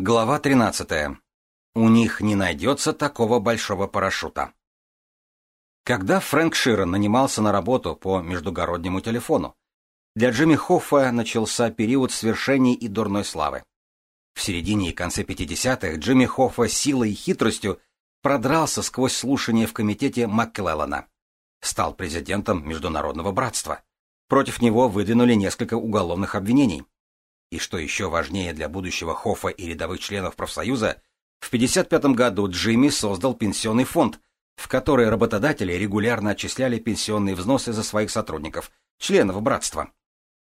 Глава 13. У них не найдется такого большого парашюта. Когда Фрэнк Ширен нанимался на работу по междугороднему телефону, для Джимми Хоффа начался период свершений и дурной славы. В середине и конце 50-х Джимми Хоффа силой и хитростью продрался сквозь слушание в комитете Макклеллана. Стал президентом Международного братства. Против него выдвинули несколько уголовных обвинений и, что еще важнее для будущего Хофа и рядовых членов профсоюза, в 1955 году Джимми создал пенсионный фонд, в который работодатели регулярно отчисляли пенсионные взносы за своих сотрудников, членов братства.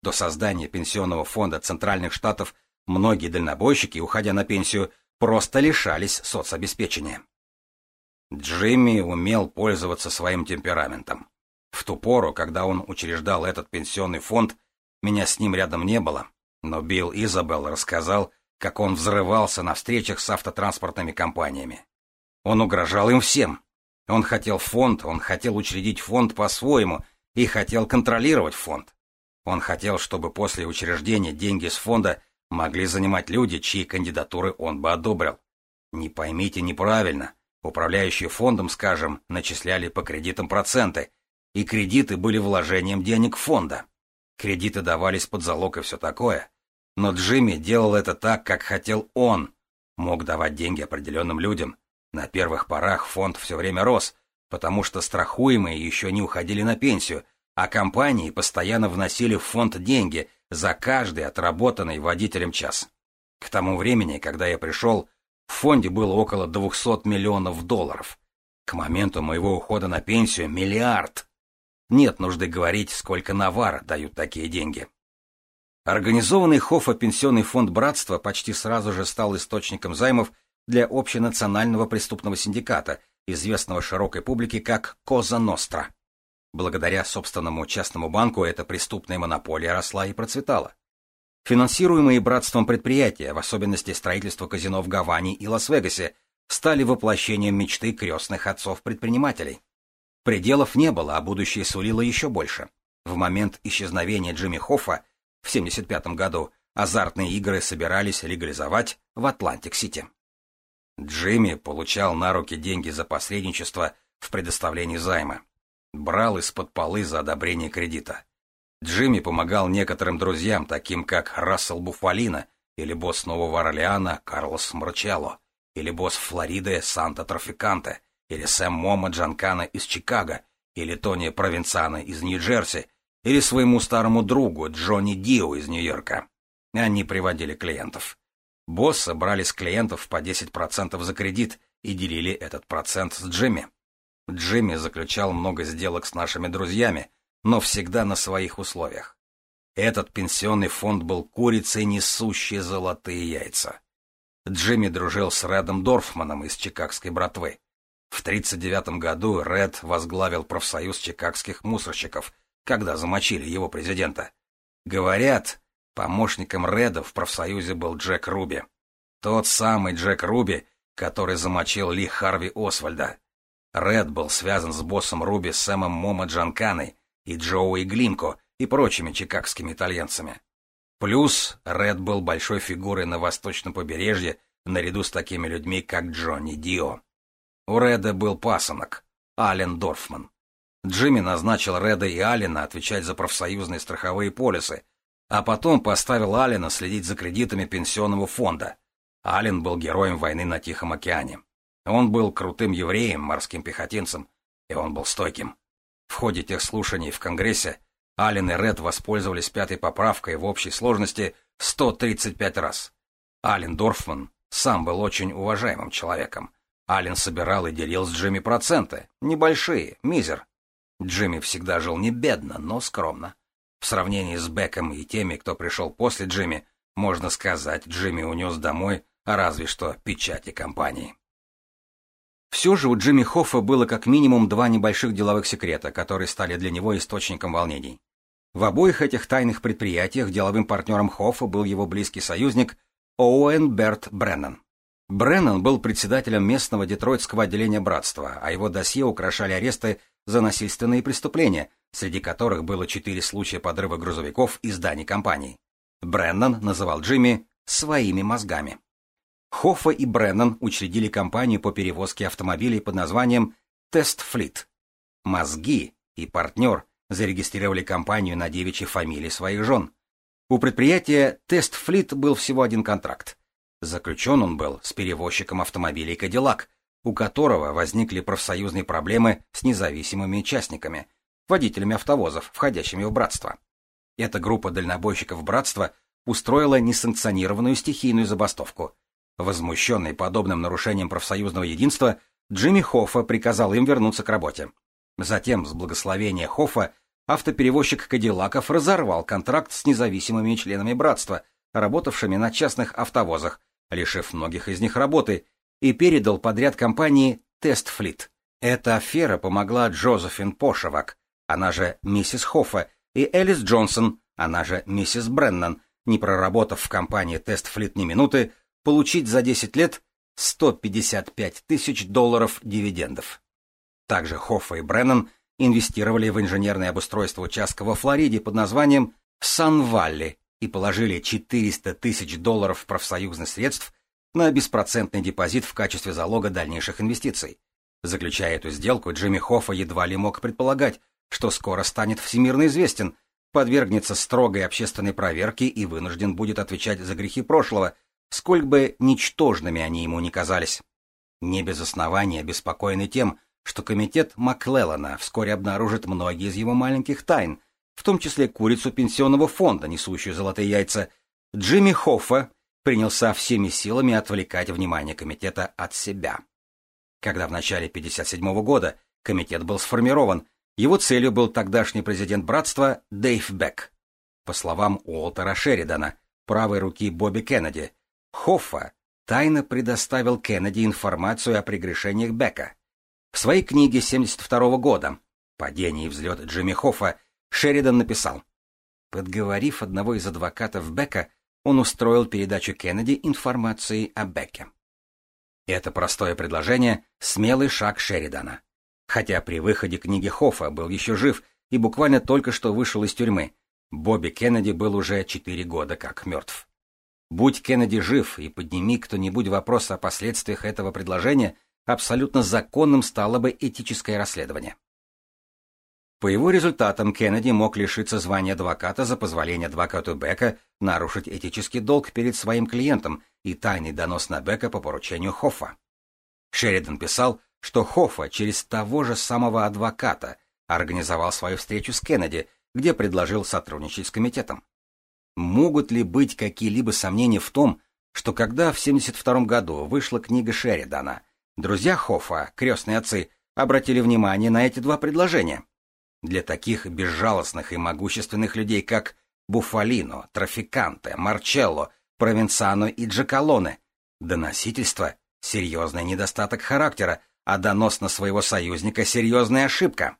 До создания пенсионного фонда Центральных Штатов многие дальнобойщики, уходя на пенсию, просто лишались соцобеспечения. Джимми умел пользоваться своим темпераментом. В ту пору, когда он учреждал этот пенсионный фонд, меня с ним рядом не было, но Билл Изабелл рассказал, как он взрывался на встречах с автотранспортными компаниями. Он угрожал им всем. Он хотел фонд, он хотел учредить фонд по-своему и хотел контролировать фонд. Он хотел, чтобы после учреждения деньги с фонда могли занимать люди, чьи кандидатуры он бы одобрил. Не поймите неправильно. Управляющие фондом, скажем, начисляли по кредитам проценты, и кредиты были вложением денег фонда. Кредиты давались под залог и все такое. Но Джимми делал это так, как хотел он. Мог давать деньги определенным людям. На первых порах фонд все время рос, потому что страхуемые еще не уходили на пенсию, а компании постоянно вносили в фонд деньги за каждый отработанный водителем час. К тому времени, когда я пришел, в фонде было около 200 миллионов долларов. К моменту моего ухода на пенсию миллиард. Нет нужды говорить, сколько Навара дают такие деньги. Организованный Хофа пенсионный фонд «Братства» почти сразу же стал источником займов для общенационального преступного синдиката, известного широкой публике как «Коза Ностра». Благодаря собственному частному банку эта преступная монополия росла и процветала. Финансируемые братством предприятия, в особенности строительство казино в Гаване и Лас-Вегасе, стали воплощением мечты крестных отцов-предпринимателей. Пределов не было, а будущее сулило еще больше. В момент исчезновения Джимми Хоффа в 1975 году азартные игры собирались легализовать в Атлантик-Сити. Джимми получал на руки деньги за посредничество в предоставлении займа. Брал из-под полы за одобрение кредита. Джимми помогал некоторым друзьям, таким как Рассел Буфалино или босс Нового Орлеана Карлос Марчелло, или босс Флориды Санта Трафиканте – или Сэм Мома Джанкана из Чикаго, или Тони Провинцана из Нью-Джерси, или своему старому другу Джонни Дио из Нью-Йорка. Они приводили клиентов. Боссы брали с клиентов по 10% за кредит и делили этот процент с Джимми. Джимми заключал много сделок с нашими друзьями, но всегда на своих условиях. Этот пенсионный фонд был курицей, несущей золотые яйца. Джимми дружил с Рэдом Дорфманом из Чикагской братвы. В 1939 году Ред возглавил профсоюз чикагских мусорщиков, когда замочили его президента. Говорят, помощником Реда в профсоюзе был Джек Руби. Тот самый Джек Руби, который замочил Ли Харви Освальда. Ред был связан с боссом Руби Сэмом Момо Джанканой и Джоуи Глинко и прочими чикагскими итальянцами. Плюс Ред был большой фигурой на восточном побережье наряду с такими людьми, как Джонни Дио. У Реда был пасынок, Ален Дорфман. Джимми назначил Реда и Алина отвечать за профсоюзные страховые полисы, а потом поставил Алина следить за кредитами пенсионного фонда. Ален был героем войны на Тихом океане. Он был крутым евреем, морским пехотинцем, и он был стойким. В ходе тех слушаний в Конгрессе Ален и Ред воспользовались пятой поправкой в общей сложности 135 раз. Ален Дорфман сам был очень уважаемым человеком. Ален собирал и делил с Джимми проценты. Небольшие, мизер. Джимми всегда жил не бедно, но скромно. В сравнении с Беком и теми, кто пришел после Джимми, можно сказать, Джимми унес домой разве что печати компании. Все же у Джимми Хоффа было как минимум два небольших деловых секрета, которые стали для него источником волнений. В обоих этих тайных предприятиях деловым партнером Хоффа был его близкий союзник Оуэн Берт Бреннан. Бреннан был председателем местного детройтского отделения братства, а его досье украшали аресты за насильственные преступления, среди которых было четыре случая подрыва грузовиков и зданий компании. Бреннан называл Джимми «своими мозгами». Хоффа и Бреннан учредили компанию по перевозке автомобилей под названием «Тестфлит». «Мозги» и партнер зарегистрировали компанию на девичьей фамилии своих жен. У предприятия «Тестфлит» был всего один контракт. Заключен он был с перевозчиком автомобилей «Кадиллак», у которого возникли профсоюзные проблемы с независимыми частниками, водителями автовозов, входящими в братство. Эта группа дальнобойщиков братства устроила несанкционированную стихийную забастовку. Возмущенный подобным нарушением профсоюзного единства, Джимми Хоффа приказал им вернуться к работе. Затем, с благословения Хоффа, автоперевозчик Кадиллаков разорвал контракт с независимыми членами братства, работавшими на частных автовозах, решив многих из них работы, и передал подряд компании «Тестфлит». Эта афера помогла Джозефин Пошевак, она же миссис Хоффа, и Элис Джонсон, она же миссис Бреннан, не проработав в компании «Тестфлит» ни минуты, получить за 10 лет 155 тысяч долларов дивидендов. Также Хоффа и Бреннан инвестировали в инженерное обустройство участка во Флориде под названием «Сан-Валли», и положили 400 тысяч долларов профсоюзных средств на беспроцентный депозит в качестве залога дальнейших инвестиций. Заключая эту сделку, Джимми Хоффа едва ли мог предполагать, что скоро станет всемирно известен, подвергнется строгой общественной проверке и вынужден будет отвечать за грехи прошлого, сколь бы ничтожными они ему не казались. Не без основания обеспокоены тем, что комитет Маклеллана вскоре обнаружит многие из его маленьких тайн – в том числе курицу пенсионного фонда, несущую золотые яйца, Джимми Хоффа принялся всеми силами отвлекать внимание комитета от себя. Когда в начале 1957 года комитет был сформирован, его целью был тогдашний президент братства Дэйв Бек. По словам Уолтера Шеридана, правой руки Бобби Кеннеди, Хоффа тайно предоставил Кеннеди информацию о прегрешениях Бека. В своей книге 1972 года «Падение и взлет Джимми Хоффа» Шеридан написал. Подговорив одного из адвокатов Бека, он устроил передачу Кеннеди информации о Беке. Это простое предложение — смелый шаг Шеридана. Хотя при выходе книги Хоффа был еще жив и буквально только что вышел из тюрьмы, Бобби Кеннеди был уже четыре года как мертв. Будь Кеннеди жив и подними кто-нибудь вопрос о последствиях этого предложения, абсолютно законным стало бы этическое расследование. По его результатам Кеннеди мог лишиться звания адвоката за позволение адвокату Бека нарушить этический долг перед своим клиентом и тайный донос на Бека по поручению Хоффа. Шеридан писал, что Хоффа через того же самого адвоката организовал свою встречу с Кеннеди, где предложил сотрудничать с комитетом. Могут ли быть какие-либо сомнения в том, что когда в 1972 году вышла книга Шеридана, друзья Хоффа, крестные отцы, обратили внимание на эти два предложения? для таких безжалостных и могущественных людей, как Буфалино, Трафиканте, Марчелло, Провенцано и Джакалоне. Доносительство — серьезный недостаток характера, а донос на своего союзника — серьезная ошибка.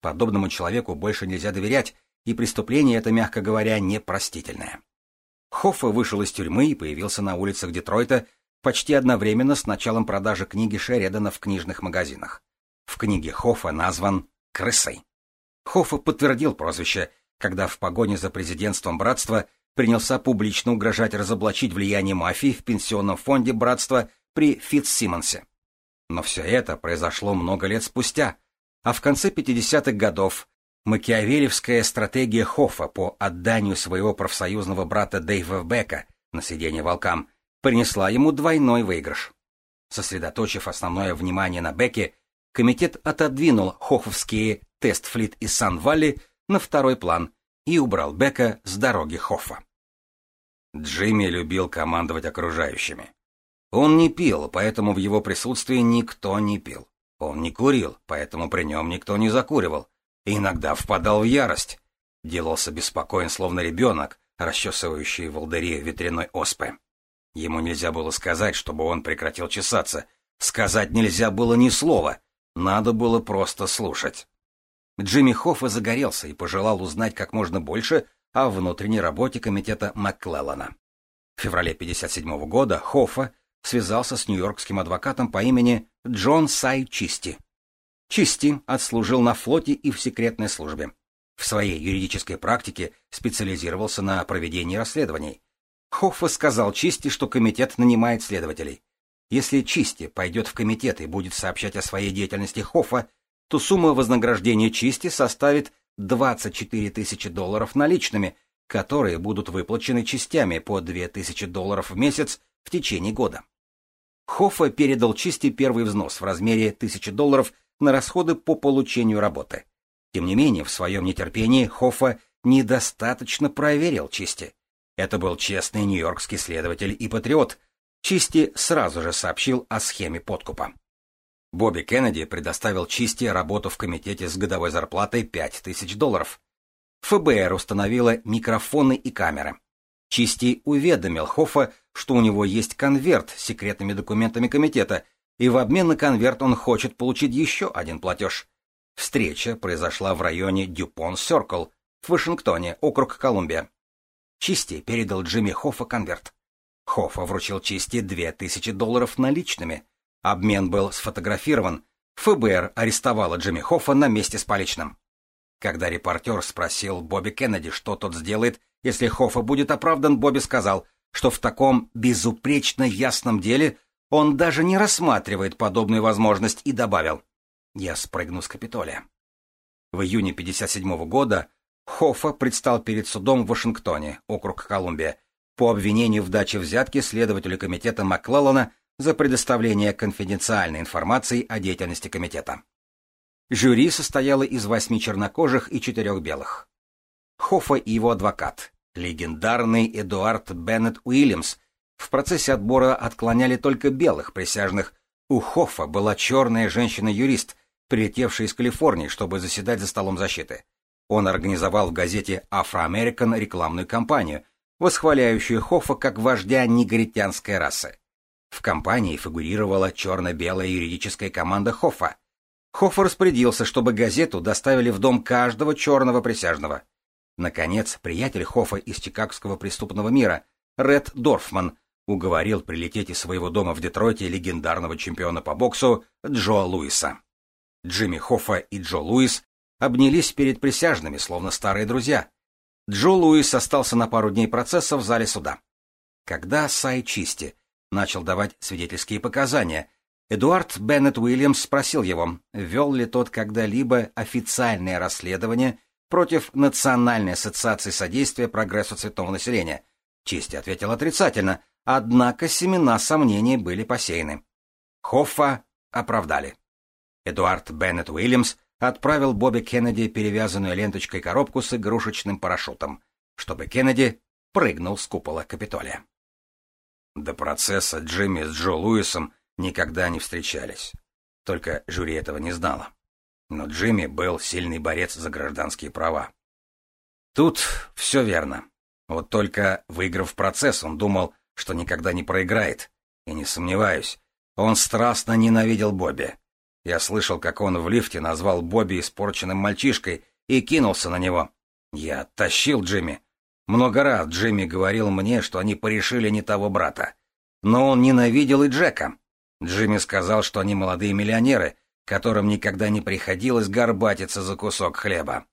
Подобному человеку больше нельзя доверять, и преступление это, мягко говоря, непростительное. Хоффа вышел из тюрьмы и появился на улицах Детройта почти одновременно с началом продажи книги Шередана в книжных магазинах. В книге Хоффа назван «Крысой». Хоффа подтвердил прозвище, когда в погоне за президентством братства принялся публично угрожать разоблачить влияние мафии в пенсионном фонде братства при Фитцсимонсе. Но все это произошло много лет спустя, а в конце 50-х годов макиавелевская стратегия Хоффа по отданию своего профсоюзного брата Дэйва Бека на сиденье волкам принесла ему двойной выигрыш. Сосредоточив основное внимание на Беке, комитет отодвинул хофовские Тестфлит и Сан-Валли на второй план и убрал Бека с дороги Хоффа. Джимми любил командовать окружающими. Он не пил, поэтому в его присутствии никто не пил. Он не курил, поэтому при нем никто не закуривал. И иногда впадал в ярость. Делался беспокоен, словно ребенок, расчесывающий волдыри ветряной оспы. Ему нельзя было сказать, чтобы он прекратил чесаться. Сказать нельзя было ни слова. Надо было просто слушать. Джимми Хоффа загорелся и пожелал узнать как можно больше о внутренней работе комитета Макклеллана. В феврале 1957 года Хоффа связался с нью-йоркским адвокатом по имени Джон Сай Чисти. Чисти отслужил на флоте и в секретной службе. В своей юридической практике специализировался на проведении расследований. Хоффа сказал Чисти, что комитет нанимает следователей. Если Чисти пойдет в комитет и будет сообщать о своей деятельности Хоффа, то сумма вознаграждения чисти составит 24 тысячи долларов наличными, которые будут выплачены частями по 2000 долларов в месяц в течение года. Хоффа передал Чисти первый взнос в размере 1000 долларов на расходы по получению работы. Тем не менее, в своем нетерпении Хоффа недостаточно проверил Чисти. Это был честный нью-йоркский следователь и патриот. Чисти сразу же сообщил о схеме подкупа. Бобби Кеннеди предоставил Чисти работу в комитете с годовой зарплатой 5000 долларов. ФБР установило микрофоны и камеры. Чисти уведомил Хоффа, что у него есть конверт с секретными документами комитета, и в обмен на конверт он хочет получить еще один платеж. Встреча произошла в районе Дюпон-Серкл в Вашингтоне, округ Колумбия. Чисти передал Джимми Хоффа конверт. Хоффа вручил Чисти 2000 долларов наличными – Обмен был сфотографирован. ФБР арестовало Джимми Хоффана вместе с Поличным. Когда репортер спросил Бобби Кеннеди, что тот сделает, если Хоффа будет оправдан, Бобби сказал, что в таком безупречно ясном деле он даже не рассматривает подобную возможность и добавил «Я спрыгну с Капитолия». В июне 1957 года Хоффа предстал перед судом в Вашингтоне, округ Колумбия, по обвинению в даче взятки следователю комитета Маклеллана за предоставление конфиденциальной информации о деятельности комитета. Жюри состояло из восьми чернокожих и четырех белых. Хоффа и его адвокат, легендарный Эдуард Беннет Уильямс, в процессе отбора отклоняли только белых присяжных. У Хоффа была черная женщина-юрист, прилетевшая из Калифорнии, чтобы заседать за столом защиты. Он организовал в газете «Афроамерикан» рекламную кампанию, восхваляющую Хоффа как вождя негритянской расы. В компании фигурировала черно-белая юридическая команда Хоффа. Хофф распорядился, чтобы газету доставили в дом каждого черного присяжного. Наконец, приятель Хоффа из чикагского преступного мира, Ред Дорфман, уговорил прилететь из своего дома в Детройте легендарного чемпиона по боксу Джо Луиса. Джимми Хоффа и Джо Луис обнялись перед присяжными, словно старые друзья. Джо Луис остался на пару дней процесса в зале суда. Когда Сай Чисти начал давать свидетельские показания. Эдуард Беннет Уильямс спросил его, вел ли тот когда-либо официальное расследование против Национальной ассоциации содействия прогрессу цветного населения. Чести ответил отрицательно, однако семена сомнений были посеяны. Хоффа оправдали. Эдуард Беннет Уильямс отправил Бобби Кеннеди перевязанную ленточкой коробку с игрушечным парашютом, чтобы Кеннеди прыгнул с купола Капитолия. До процесса Джимми с Джо Луисом никогда не встречались. Только жюри этого не знало. Но Джимми был сильный борец за гражданские права. Тут все верно. Вот только, выиграв процесс, он думал, что никогда не проиграет. И не сомневаюсь, он страстно ненавидел Бобби. Я слышал, как он в лифте назвал Бобби испорченным мальчишкой и кинулся на него. Я оттащил Джимми, много раз Джимми говорил мне, что они порешили не того брата. Но он ненавидел и Джека. Джимми сказал, что они молодые миллионеры, которым никогда не приходилось горбатиться за кусок хлеба.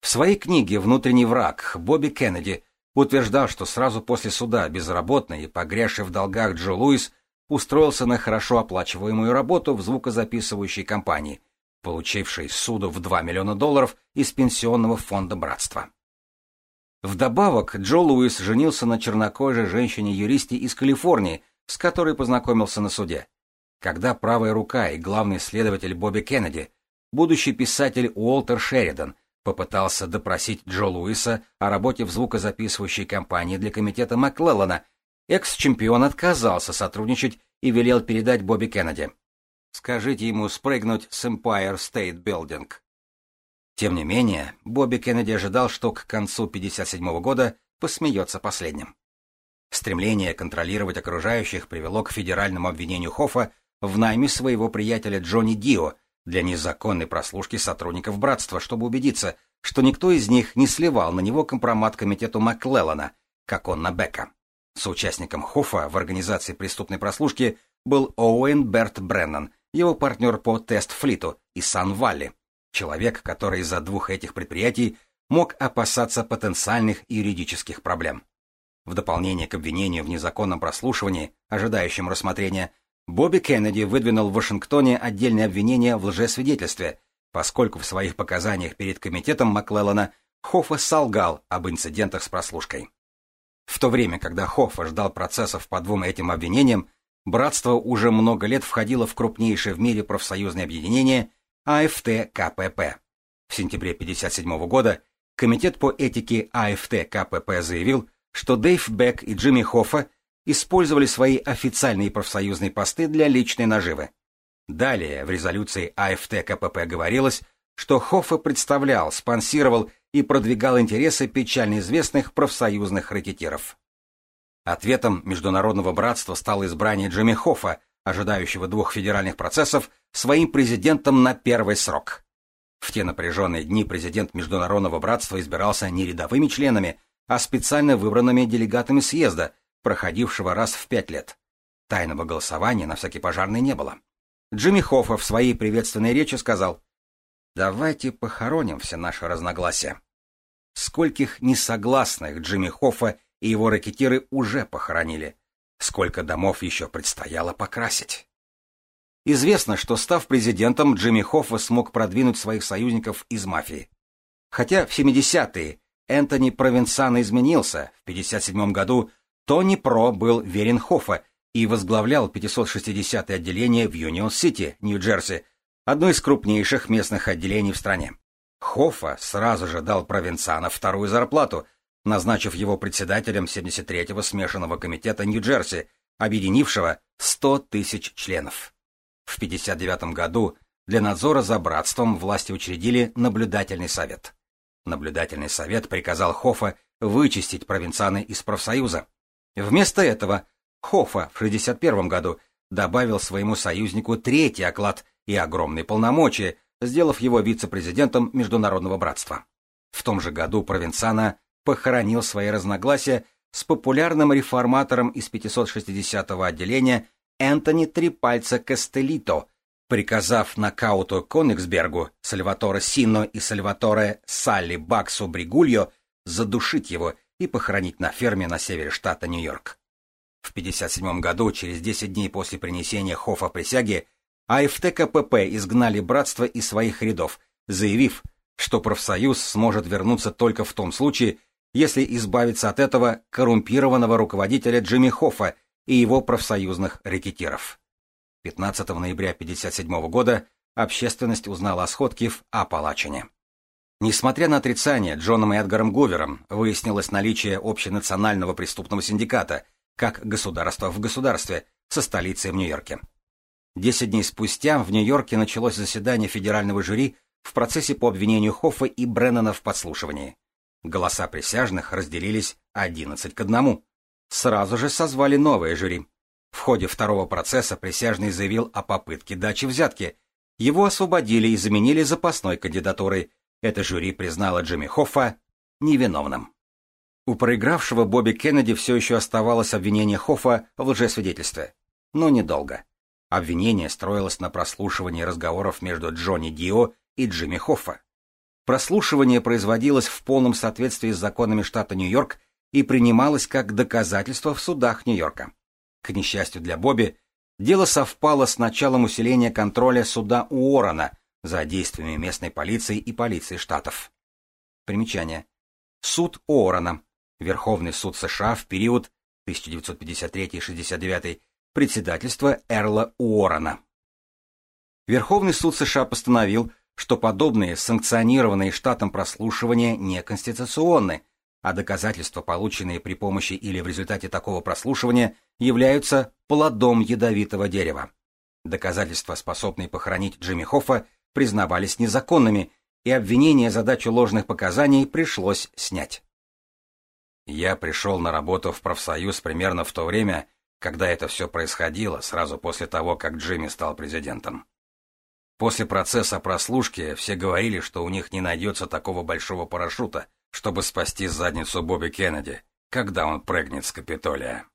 В своей книге «Внутренний враг» Бобби Кеннеди утверждал, что сразу после суда безработный и погрязший в долгах Джо Луис устроился на хорошо оплачиваемую работу в звукозаписывающей компании, получившей суду в 2 миллиона долларов из пенсионного фонда братства. Вдобавок, Джо Луис женился на чернокожей женщине-юристе из Калифорнии, с которой познакомился на суде. Когда правая рука и главный следователь Бобби Кеннеди, будущий писатель Уолтер Шеридан, попытался допросить Джо Луиса о работе в звукозаписывающей компании для комитета Макклеллана, экс-чемпион отказался сотрудничать и велел передать Бобби Кеннеди. «Скажите ему спрыгнуть с Empire State Building», тем не менее, Бобби Кеннеди ожидал, что к концу 1957 года посмеется последним. Стремление контролировать окружающих привело к федеральному обвинению Хоффа в найме своего приятеля Джонни Дио для незаконной прослушки сотрудников братства, чтобы убедиться, что никто из них не сливал на него компромат комитету Макклеллана, как он на Бека. Соучастником Хоффа в организации преступной прослушки был Оуэн Берт Бреннан, его партнер по Тест-Флиту и Сан-Валли, человек, который из-за двух этих предприятий мог опасаться потенциальных юридических проблем. В дополнение к обвинению в незаконном прослушивании, ожидающем рассмотрения, Бобби Кеннеди выдвинул в Вашингтоне отдельное обвинение в лжесвидетельстве, поскольку в своих показаниях перед комитетом Маклеллана Хоффа солгал об инцидентах с прослушкой. В то время, когда Хоффа ждал процессов по двум этим обвинениям, братство уже много лет входило в крупнейшее в мире профсоюзное объединение АФТ КПП. В сентябре 1957 года Комитет по этике АФТ КПП заявил, что Дэйв Бек и Джимми Хоффа использовали свои официальные профсоюзные посты для личной наживы. Далее в резолюции АФТ КПП говорилось, что Хоффа представлял, спонсировал и продвигал интересы печально известных профсоюзных ракетиров. Ответом международного братства стало избрание Джимми Хоффа, ожидающего двух федеральных процессов, своим президентом на первый срок. В те напряженные дни президент Международного братства избирался не рядовыми членами, а специально выбранными делегатами съезда, проходившего раз в пять лет. Тайного голосования на всякий пожарный не было. Джимми Хоффа в своей приветственной речи сказал «Давайте похороним все наши разногласия». Скольких несогласных Джимми Хоффа и его ракетиры уже похоронили – сколько домов еще предстояло покрасить. Известно, что став президентом, Джимми Хоффа смог продвинуть своих союзников из мафии. Хотя в 70-е Энтони Провенсано изменился, в 57 году Тони Про был верен Хоффа и возглавлял 560-е отделение в Юнион-Сити, Нью-Джерси, одно из крупнейших местных отделений в стране. Хоффа сразу же дал Провенсано вторую зарплату, назначив его председателем 73-го смешанного комитета Нью-Джерси, объединившего 100 тысяч членов. В 1959 году для надзора за братством власти учредили наблюдательный совет. Наблюдательный совет приказал Хофа вычистить провинцианы из профсоюза. Вместо этого Хофа в 1961 году добавил своему союзнику третий оклад и огромные полномочия, сделав его вице-президентом Международного братства. В том же году провинциана похоронил свои разногласия с популярным реформатором из 560-го отделения Энтони Трипальца Кастелито, приказав нокауту Конигсбергу, Сальваторе Сино и Сальваторе Салли Баксу Бригульо задушить его и похоронить на ферме на севере штата Нью-Йорк. В 1957 году, через 10 дней после принесения Хофа присяги, АФТ КПП изгнали братство из своих рядов, заявив, что профсоюз сможет вернуться только в том случае, если избавиться от этого коррумпированного руководителя Джимми Хоффа и его профсоюзных рэкетиров. 15 ноября 1957 года общественность узнала о сходке в Апалачине. Несмотря на отрицание Джоном и Эдгаром Гувером, выяснилось наличие общенационального преступного синдиката, как государство в государстве, со столицей в Нью-Йорке. Десять дней спустя в Нью-Йорке началось заседание федерального жюри в процессе по обвинению Хоффа и Бреннана в подслушивании. Голоса присяжных разделились 11 к 1. Сразу же созвали новое жюри. В ходе второго процесса присяжный заявил о попытке дачи взятки. Его освободили и заменили запасной кандидатурой. Это жюри признало Джимми Хоффа невиновным. У проигравшего Бобби Кеннеди все еще оставалось обвинение Хоффа в лжесвидетельстве. Но недолго. Обвинение строилось на прослушивании разговоров между Джонни Дио и Джимми Хоффа. Прослушивание производилось в полном соответствии с законами штата Нью-Йорк и принималось как доказательство в судах Нью-Йорка. К несчастью для Бобби, дело совпало с началом усиления контроля суда Уоррена за действиями местной полиции и полиции штатов. Примечание. Суд Уоррена. Верховный суд США в период 1953-69 председательства Эрла Уоррена. Верховный суд США постановил, что подобные санкционированные штатом прослушивания неконституционны, а доказательства, полученные при помощи или в результате такого прослушивания, являются плодом ядовитого дерева. Доказательства, способные похоронить Джимми Хоффа, признавались незаконными, и обвинение за дачу ложных показаний пришлось снять. Я пришел на работу в профсоюз примерно в то время, когда это все происходило, сразу после того, как Джимми стал президентом. После процесса прослушки все говорили, что у них не найдется такого большого парашюта, чтобы спасти задницу Бобби Кеннеди, когда он прыгнет с Капитолия.